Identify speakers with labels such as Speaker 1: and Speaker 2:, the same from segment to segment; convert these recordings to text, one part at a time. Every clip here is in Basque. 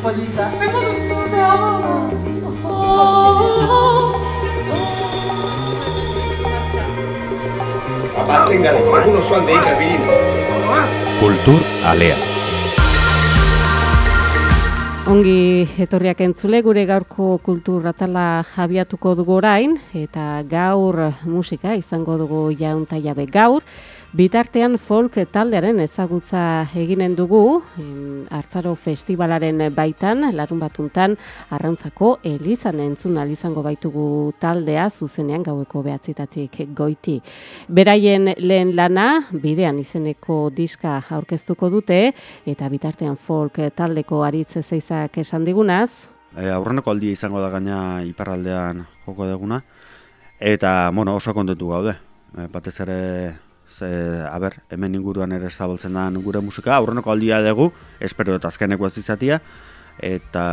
Speaker 1: polita, zer duzu da?
Speaker 2: Abazen gara, egun osoan deika bilinez.
Speaker 3: Kultur Alea.
Speaker 4: Ongi etorriak entzule gure gaurko kultur atala abiatuko dugu orain eta gaur musika izango dugu jaunta jabe gaur. Bitartean folk taldearen ezagutza eginen dugu, Artzaro Festivalaren baitan, larun batuntan, arrauntzako elizan entzun izango baitugu taldea, zuzenean gaueko behatzitatik goiti. Beraien lehen lana, bidean izeneko diska aurkeztuko dute, eta bitartean folk taldeko aritze zeizak esan digunaz,
Speaker 5: E, aurreneko aldia izango da gaina iparraldean joko deguna. Eta, bueno, oso kontentu gaude. E, batez ere, ze, a ber, hemen inguruan ere zabaltzen da gure musika. Aurreneko aldia dugu, espero eta azkeneko ez izatia. Eta,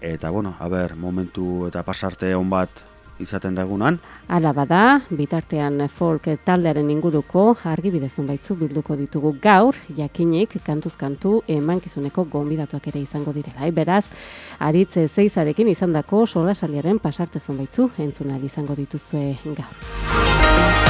Speaker 5: eta bueno, a ber, momentu eta pasarte on bat izaten dagunan.
Speaker 4: Hala bada, bitartean folk taldearen inguruko argibide baitzu bilduko ditugu gaur, jakinik kantuz kantu emankizuneko gonbidatuak ere izango direla. Eh? Beraz, aritze zeizarekin izandako solasaliaren pasarte baitzu entzun ahal izango dituzue gaur.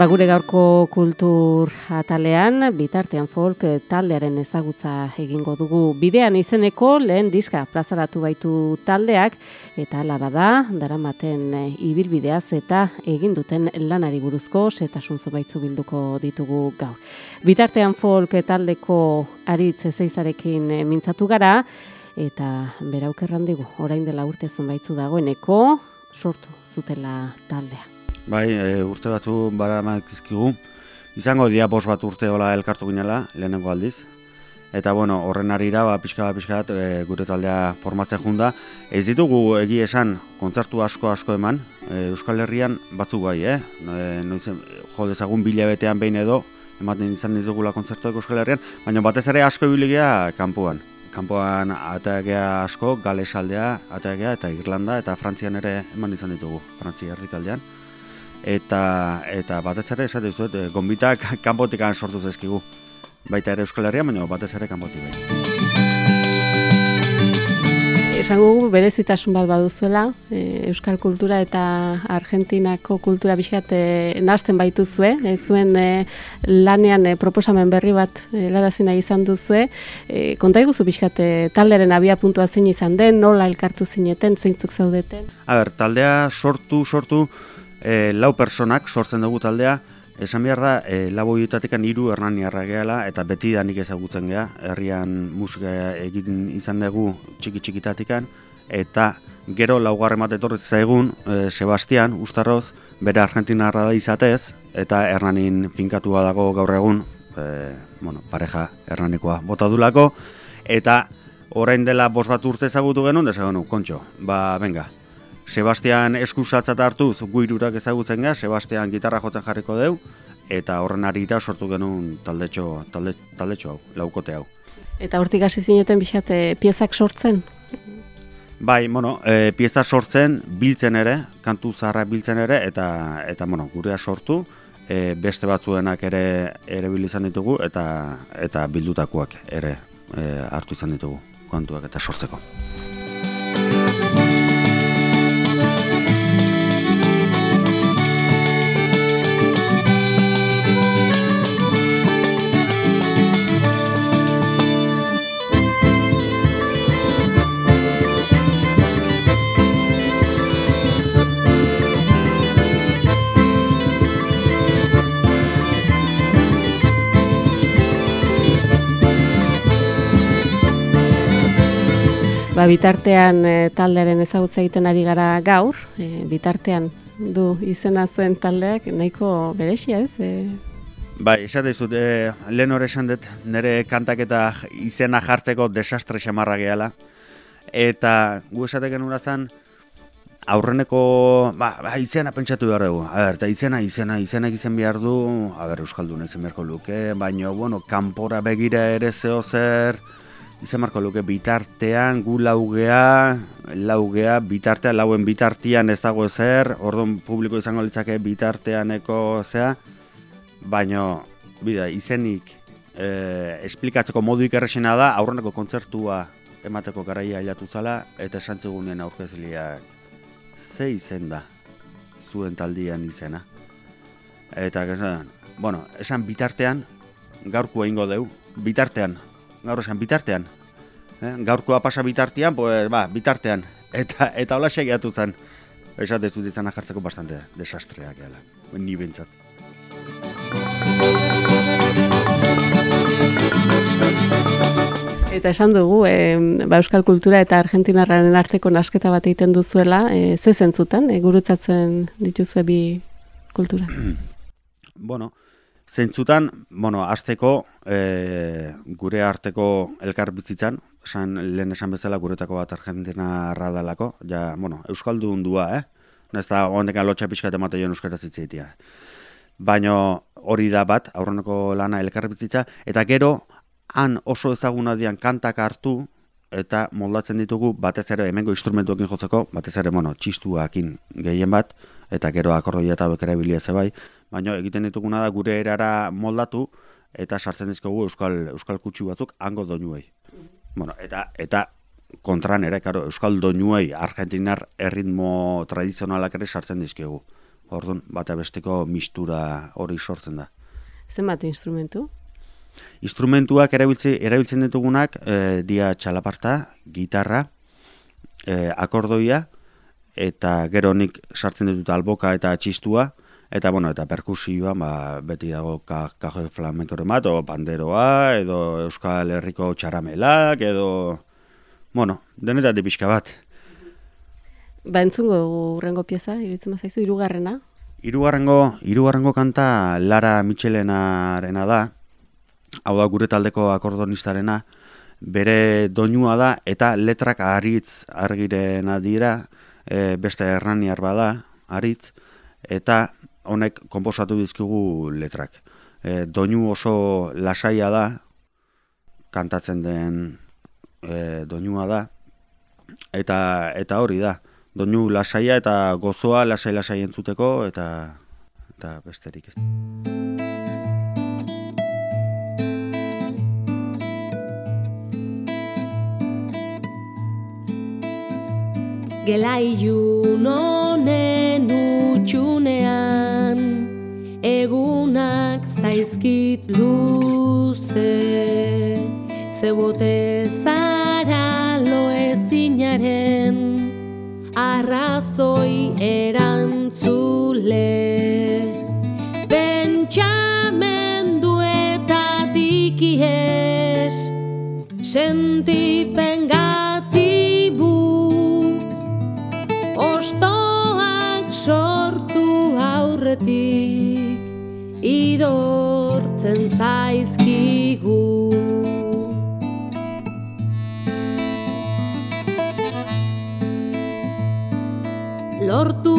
Speaker 4: Ba gure gaurko kultur atalean, bitartean folk taldearen ezagutza egingo dugu. Bidean izeneko lehen diska plazaratu baitu taldeak, eta hala bada, daramaten eh, ibilbideaz eta egin duten lanari buruzko setasun baitzu bilduko ditugu gaur. Bitartean folk taldeko aritz ezeizarekin eh, mintzatu gara, eta beraukerran digu, orain dela urte baitzu dagoeneko, sortu zutela taldea.
Speaker 5: Bai, e, urte batzu bara izkigu. Izango dia bost bat urte hola elkartu ginela, lehenengo aldiz. Eta bueno, horren arira, ba, pixka bat, pixka bat, e, gure taldea formatzen junda. Ez ditugu egi esan kontzertu asko asko eman, e, Euskal Herrian batzuk bai, eh? E, noiz, jo dezagun bilabetean behin edo, ematen izan ditugula kontzertuak Euskal Herrian, baina batez ere asko ibiligea kanpoan. Kanpoan ateagea asko, Gales aldea, ateagea eta Irlanda eta Frantzian ere eman izan ditugu, Frantzia herrikaldean eta eta batez ere esate dizuet e, gonbitak kanpotikan sortu zaizkigu. Baita ere Euskal Herria, baina batez ere kanpotik bai.
Speaker 4: Esango berezitasun bat baduzuela, e, euskal kultura eta Argentinako kultura bizkat e, nazten baituzue, e, zuen e, lanean e, proposamen berri bat e, larazina izan duzue, e, konta iguzu bizkat e, talderen abia puntua zein izan den, nola elkartu zineten, zeintzuk zaudeten?
Speaker 5: A ber, taldea sortu, sortu, e, lau personak sortzen dugu taldea, esan behar da, e, lau horietatikan hiru hernaniarra gehala, eta beti da nik ezagutzen geha, herrian musika egiten izan dugu txiki txikitatikan, eta gero laugarren bat etorri zaigun, e, Sebastian, Ustarroz, bere argentinarra da izatez, eta hernanin finkatua dago gaur egun, e, bueno, pareja hernanikoa bota dulako, eta orain dela bost bat urte ezagutu genuen, desagun, kontxo, ba, venga, Sebastian eskusatzat hartuz guirurak ezagutzen gara, Sebastian gitarra jotzen jarriko deu, eta horren arira sortu genuen taldetxo, talde, taldetxo hau, laukote hau.
Speaker 4: Eta hortik hasi zineten bixate piezak sortzen?
Speaker 5: Bai, bueno, e, pieza sortzen, biltzen ere, kantu zaharra biltzen ere, eta, eta bueno, gurea sortu, e, beste batzuenak ere ere izan ditugu, eta, eta bildutakoak ere e, hartu izan ditugu kantuak eta sortzeko.
Speaker 4: Ba, bitartean e, taldearen ezagutza egiten ari gara gaur, e, bitartean du izena zuen taldeak nahiko beresia ez? E,
Speaker 5: Bai, esate dizut, e, lehen hori esan dut, nire kantak eta izena jartzeko desastre xamarra gehala. Eta gu esate genuen zen, aurreneko, ba, ba, izena pentsatu behar dugu. A ber, eta izena, izena, izenak izen behar du, a ber, Euskaldun izen beharko luke, baina, bueno, kanpora begira ere zeo zer, izen beharko luke bitartean, gu laugea, laugea, bitartean, lauen bitartian ez dago zer, orduan publiko izango litzake bitarteaneko zea, baina, bida, izenik, e, esplikatzeko moduik erresena da, aurreneko kontzertua emateko garaia hilatu zala, eta esantzegunen aurkezliak ze izen da zuen taldian izena. Eta, esan, bueno, esan bitartean, gaurkoa ingo deu, bitartean, gaur esan bitartean. Eh? Gaurkoa pasa bitartean, pues, ba, bitartean. Eta, eta hola segiatu zen, esate zut izan jartzeko bastante desastreak gela, ni bentsat.
Speaker 4: Eta esan dugu, e, ba, Euskal Kultura eta Argentinarraren arteko nasketa bat egiten duzuela, e, ze zentzutan, e, gurutzatzen dituzue bi kultura?
Speaker 5: Bueno, zentzutan, bueno, azteko e, gure arteko elkar bizitzan, esan, lehen esan bezala guretako bat Argentina radalako, ja, bueno, Euskaldun dua, eh? Ez da, ondekan lotxa pixka temate joan euskaraz itzaitia. Baina hori da bat, aurreneko lana elkar bizitza, eta gero, han oso ezaguna dian kantak hartu, eta moldatzen ditugu batez ere hemengo instrumentuekin jotzeko, batez ere, bueno, txistuakin gehien bat, eta gero akordoia eta bekera bilietze bai, baina egiten dituguna da gure erara moldatu, eta sartzen dizkogu euskal, euskal kutsu batzuk hango doinuei. Bueno, eta, eta kontran ere, karo, euskal doinuei argentinar erritmo tradizionalak ere sartzen dizkegu. Orduan, bata besteko mistura hori sortzen da.
Speaker 4: Zenbat instrumentu?
Speaker 5: Instrumentuak erabiltzen, erabiltzen ditugunak e, dia txalaparta, gitarra, e, akordoia, eta gero nik sartzen ditut alboka eta txistua, eta bueno, eta perkusioa, ba, beti dago ka, kajo flamenkoren bat, o panderoa, edo Euskal Herriko txaramelak, edo, bueno, denetatik pixka bat.
Speaker 4: Ba, entzungo urrengo pieza, iritzen mazaizu, irugarrena?
Speaker 5: Hirugarrengo hirugarrengo kanta Lara Michelenarena da. Hau da gure taldeko akordonistarena. Bere doinua da eta letrak aritz argirena dira, e, beste erraniar bada, aritz, eta honek konposatu dizkigu letrak. E, doinu oso lasaia da, kantatzen den e, doinua da, eta, eta hori da doinu lasaia eta gozoa lasai lasai entzuteko eta eta besterik ez.
Speaker 6: Gelaiu nonen Egunak zaizkit luze. Zebote zara lo ezinaren Arrazoi erantzule. Bentsamenduetatik ihes Sentipen gatibu. Ostoak sortu aurretik Idortzen zaizkigu. Lortu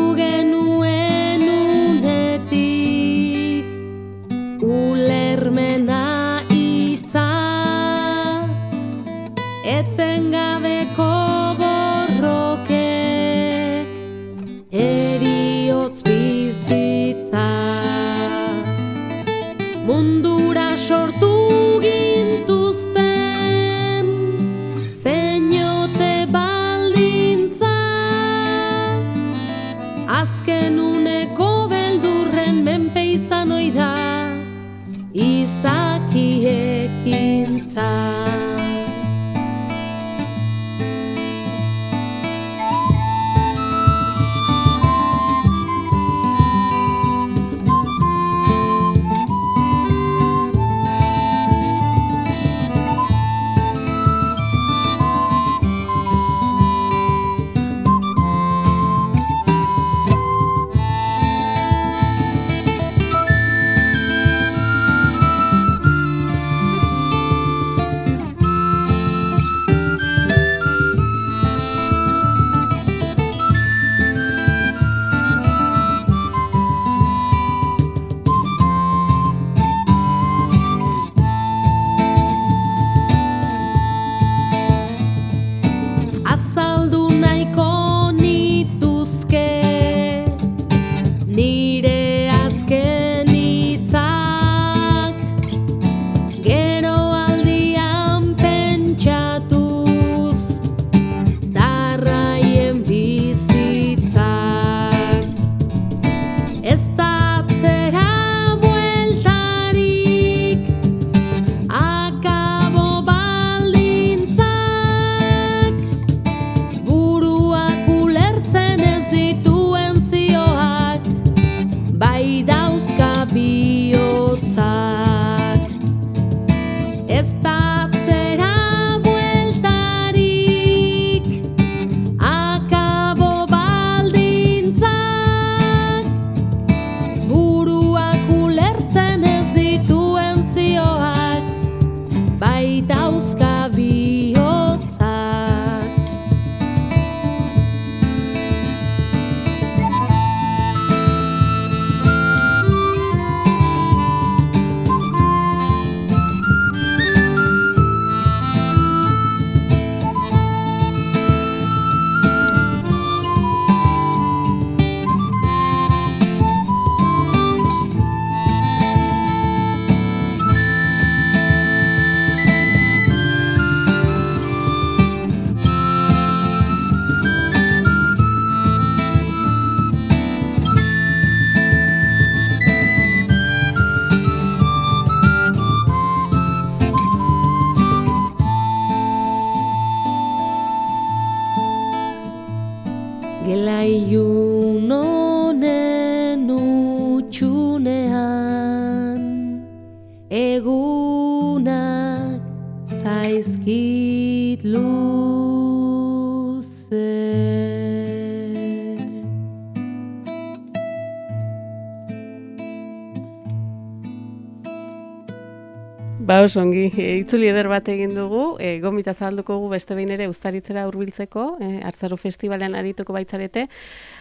Speaker 4: oso ongi, e, itzuli eder bat egin dugu, e, gomita zabalduko gu beste behin ere ustaritzera hurbiltzeko, e, Artzaro Festivalean arituko baitzarete.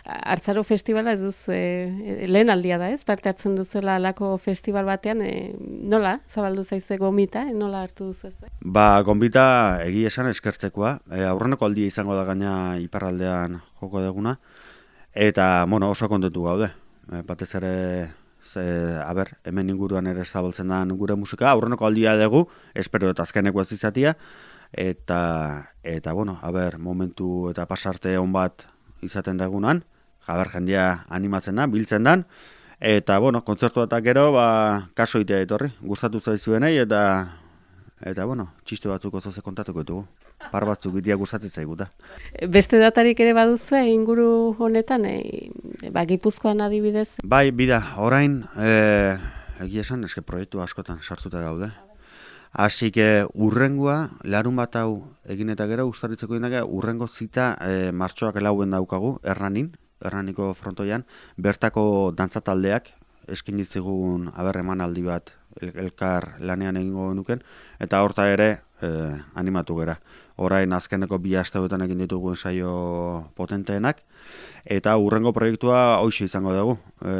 Speaker 4: Artzaro Festivala ez duzu, e, lehen aldia da ez, parte hartzen duzuela alako festival batean, e, nola zabaldu zaizue gomita, e, nola hartu duzu ez?
Speaker 5: Ba, gonbita egi esan eskertzekoa, e, aurreneko aldia izango da gaina iparraldean joko deguna, eta, bueno, oso kontentu gaude. E, batez ere ze, a ber, hemen inguruan ere zabaltzen da gure musika, aurreneko aldia dugu, espero eta azkeneko ez izatia, eta, eta bueno, a ber, momentu eta pasarte on bat izaten dagunan, jaber jendia animatzen da, biltzen dan, eta, bueno, kontzertu eta gero, ba, kaso itea etorri, gustatu zaizuenei, eta, eta, bueno, txiste batzuk oso ze kontatuko ditugu. Par batzuk bitia gustatzen zaiguta.
Speaker 4: Beste datarik ere baduzu inguru honetan, e, ba, Gipuzkoan adibidez?
Speaker 5: Bai, bida, orain, e, egia esan, eske proiektu askotan sartuta gaude. Hasi que urrengoa, larun bat hau egin eta gero, ustaritzeko indake, urrengo zita e, martxoak lauen daukagu, erranin, erraniko frontoian, bertako dantzataldeak, eskin ditzigun aber emanaldi bat elkar lanean egingo nuken, eta horta ere e, animatu gera orain azkeneko bi asteotan egin ditugu ensaio potenteenak eta urrengo proiektua hoxe izango dugu. E,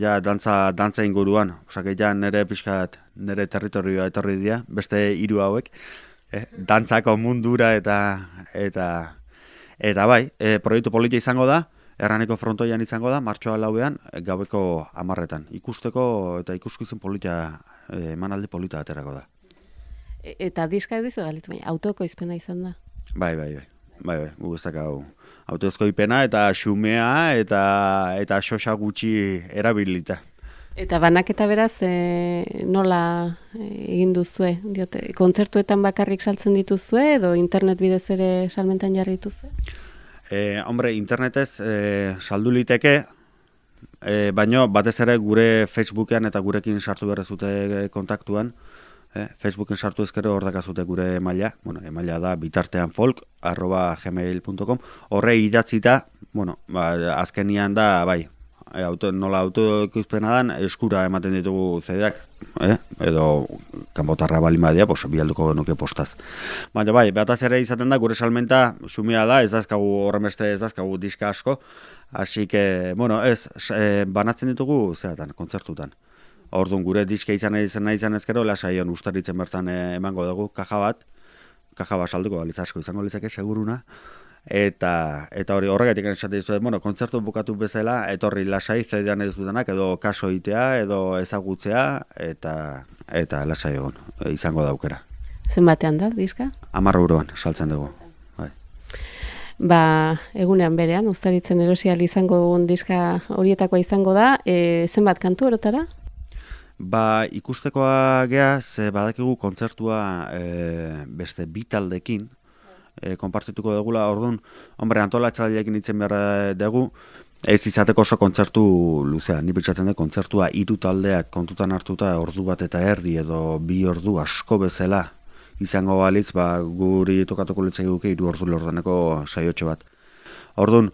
Speaker 5: ja dantza dantza inguruan, osea ja nere pixkat nere territorioa etorri dira, beste hiru hauek, eh, dantzako mundura eta eta eta bai, e, proiektu politia izango da. Erraneko frontoian izango da, martxoa lauean, gabeko amarretan. Ikusteko eta ikuskizun politia, emanaldi polita aterako da.
Speaker 4: E, eta diska ez dizu galitu, baina autoko izpena izan da.
Speaker 5: Bai, bai, bai. Bai, bai, guztak hau. Autozko ipena eta xumea eta eta xosa gutxi erabilita.
Speaker 4: Eta banaketa beraz, e, nola e, egin duzue? Diote, kontzertuetan bakarrik saltzen dituzue edo internet bidez ere salmentan jarri dituzue?
Speaker 5: E, hombre, internetez e, saldu liteke, e, baino batez ere gure Facebookean eta gurekin sartu berrezute kontaktuan, eh, Facebooken sartu ezkero hor dakazute gure emaila, bueno, emaila da bitartean folk, arroba gmail.com, horre idatzita, bueno, ba, azkenian da, bai, e, auto, nola autoekuzpena dan, eskura ematen ditugu zedeak, eh? edo kanbotarra balin badia, pos, bialduko genuke postaz. Baina bai, behataz ere izaten da, gure salmenta sumia da, ez dazkagu horren beste ez dazkagu diska asko, Así que, bueno, ez, e, banatzen ditugu, zeatan, kontzertutan. Orduan gure diska izan izan nahi izan ezkero, lasaion ustaritzen bertan eh, emango dugu, kaja bat, kaja bat salduko, balitz asko izango litzake, seguruna, eta eta hori horregatik esate dizu, bueno, kontzertu bukatu bezala, etorri lasai zeidean ez dutenak, edo kaso itea, edo ezagutzea, eta eta lasai egon, izango daukera.
Speaker 4: Zenbatean da, diska?
Speaker 5: Amarra euroan, saltzen dugu. Bai.
Speaker 4: Ba, egunean berean, ustaritzen erosial izango diska horietakoa izango da, e, zenbat kantu erotara?
Speaker 5: Ba, ikustekoa geha, ze badakigu kontzertua e, beste bitaldekin, e, konpartituko degula, orduan, hombre, antolatzaileekin itzen behar dugu, ez izateko oso kontzertu luzea, ni bitzatzen dut, kontzertua hiru taldeak kontutan hartuta ordu bat eta erdi edo bi ordu asko bezala izango balitz, ba, guri tokatuko litzai guke hiru ordu lordaneko saiotxe bat. Orduan,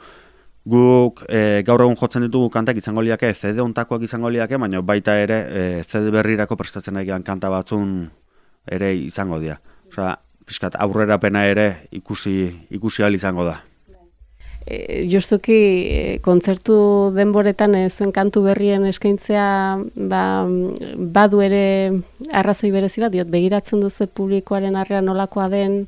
Speaker 5: Guk e, gaur egun jotzen ditugu kantak izango liake, CD ontakoak izango liake, baina baita ere e, CD berrirako prestatzen egian kanta batzun ere izango dira. Osa, pixkat, aurrera pena ere ikusi, ikusi izango da.
Speaker 4: E, justuki, e, kontzertu denboretan e, zuen kantu berrien eskaintzea ba, badu ere arrazoi berezi bat, diot, begiratzen duzu publikoaren arrea nolakoa den,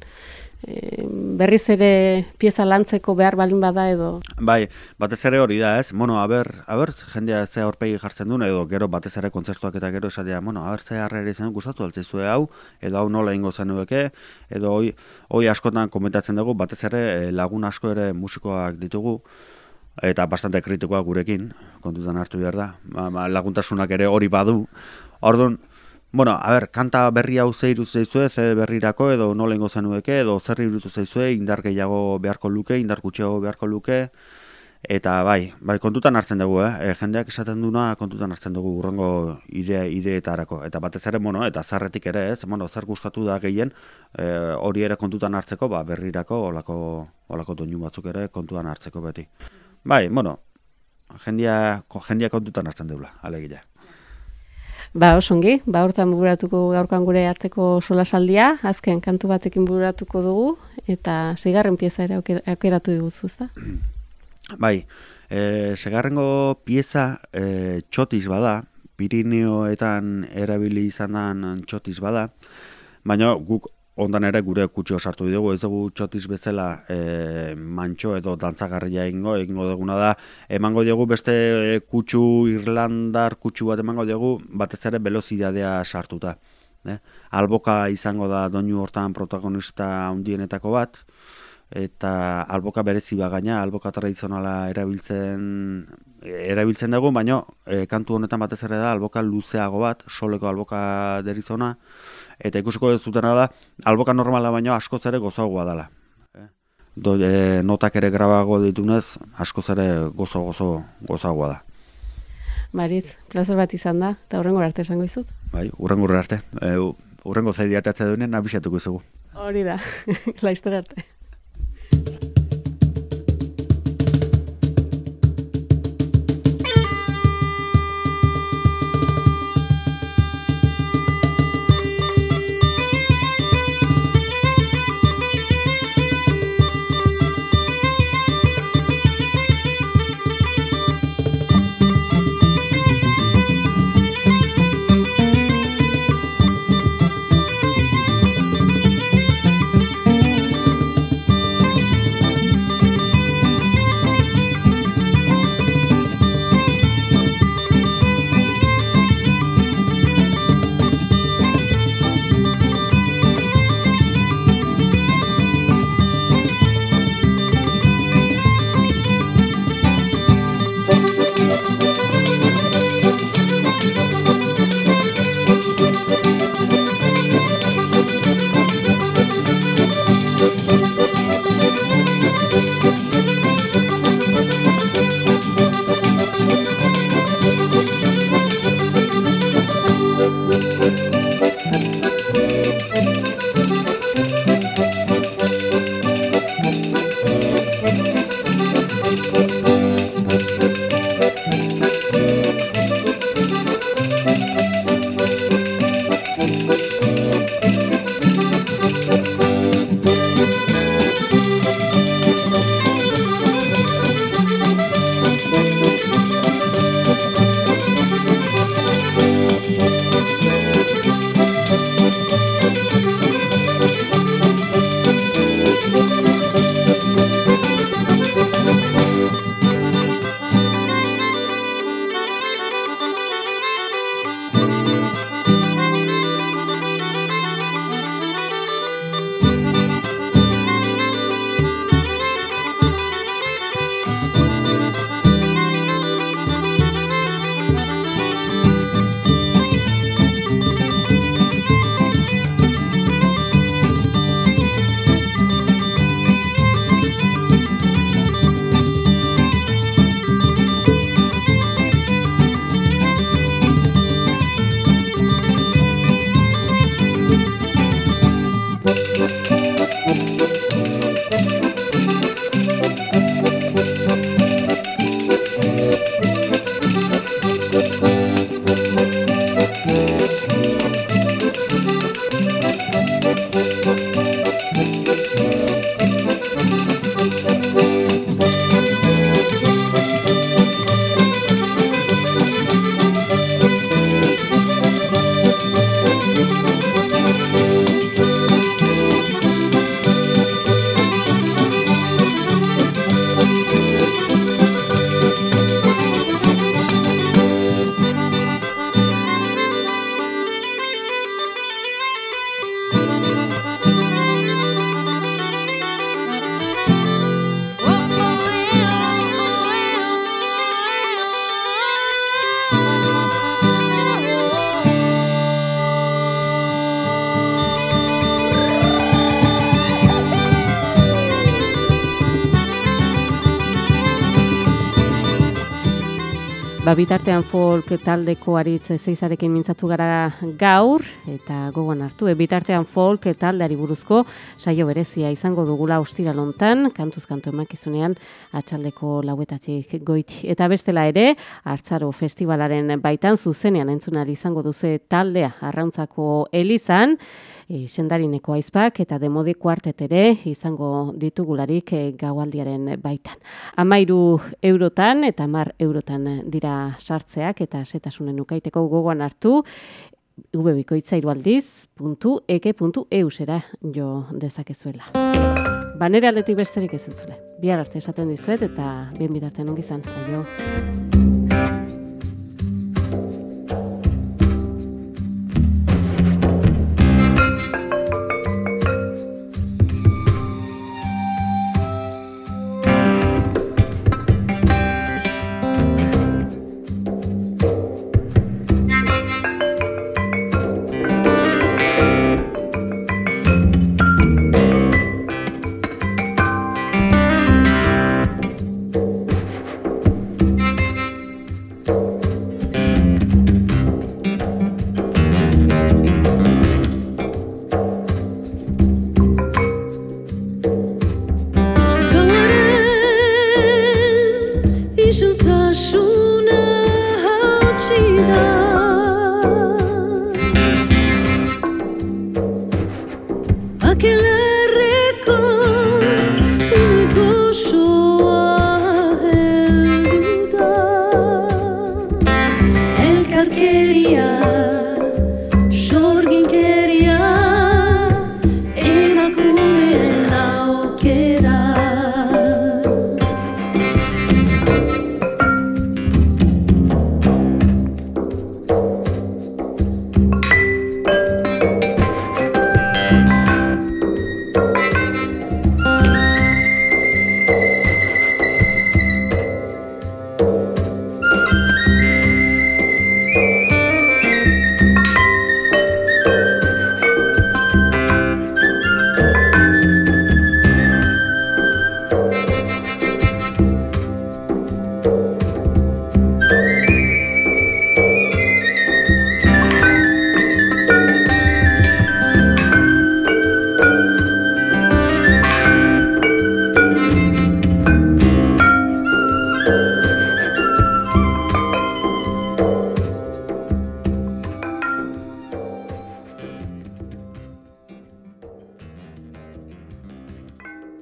Speaker 4: berriz ere pieza lantzeko behar balin bada edo.
Speaker 5: Bai, batez ere hori da, ez? Bueno, a ber, a ber, jendea ze aurpegi jartzen duen edo gero batez ere kontzertuak eta gero esatea, bueno, a ber, ze harrera izan gustatu altzizue hau edo hau nola ingo zenueke edo hoi, hoi askotan komentatzen dugu, batez ere eh, lagun asko ere musikoak ditugu eta bastante kritikoa gurekin, kontutan hartu behar da. Ba, ba, laguntasunak ere hori badu. Orduan, Bueno, a ver, kanta berri hau ze irutu zaizue, ze berrirako edo nolengo zenueke, edo zer irutu zaizue, indar gehiago beharko luke, indar gutxiago beharko luke, eta bai, bai, kontutan hartzen dugu, eh? E, jendeak esaten duna kontutan hartzen dugu urrengo idea, ideetarako. Eta batez ere, bueno, eta zarretik ere, ez, bueno, zer gustatu da gehien, e, hori ere kontutan hartzeko, ba, berrirako, olako, olako doinu batzuk ere kontutan hartzeko beti. Bai, bueno, jendia, jendia kontutan hartzen dugula, alegia.
Speaker 4: Ba, osongi, ba, hortan buratuko gaurkan gure arteko solasaldia, azken kantu batekin buratuko dugu, eta zigarren pieza ere auker- aukeratu diguzu, ezta?
Speaker 5: Bai, e, segarrengo pieza e, txotiz bada, Pirineoetan erabili izan den txotiz bada, baina guk ondan ere gure kutxo sartu dugu, ez dugu txotiz bezala e, mantxo edo dantzagarria egingo, egingo duguna da, emango diogu beste e, kutxu irlandar kutxu bat emango diogu, batez ere velozidadea sartuta. Eh? Alboka izango da doinu hortan protagonista handienetako bat, eta alboka berezi ba gaina, alboka tradizionala erabiltzen erabiltzen dugu, baina e, kantu honetan batez ere da alboka luzeago bat, soleko alboka derizona, eta ikusiko dezutena da, alboka normala baino askoz ere gozoagoa dela. Eh, Do, e, notak ere grabago ditunez, askoz ere gozo gozo gozoagoa da.
Speaker 4: Mariz, plazer bat izan da, eta horrengo arte esango izut.
Speaker 5: Bai, urrengo arte. E, urrengo zaidiatatze duenen abisatuko izugu.
Speaker 4: Hori da, laizter arte. Ba, bitartean folk taldeko aritz zeizarekin mintzatu gara gaur, eta gogoan hartu, e, bitartean folk taldeari buruzko saio berezia izango dugula ostira lontan, kantuz kantu emakizunean atxaldeko lauetatik goiti. Eta bestela ere, hartzaro festivalaren baitan zuzenean entzunari izango duze taldea arrauntzako elizan, e, sendarineko aizpak eta demode kuartet ere izango ditugularik e, gaualdiaren baitan. Amairu eurotan eta mar eurotan dira sartzeak eta setasunen ukaiteko gogoan hartu vbikoitza irualdiz puntu eke puntu eusera jo dezakezuela. Banera aldetik besterik ez entzule. Bihar arte esaten dizuet eta bien bitartean ongi izan. Aio.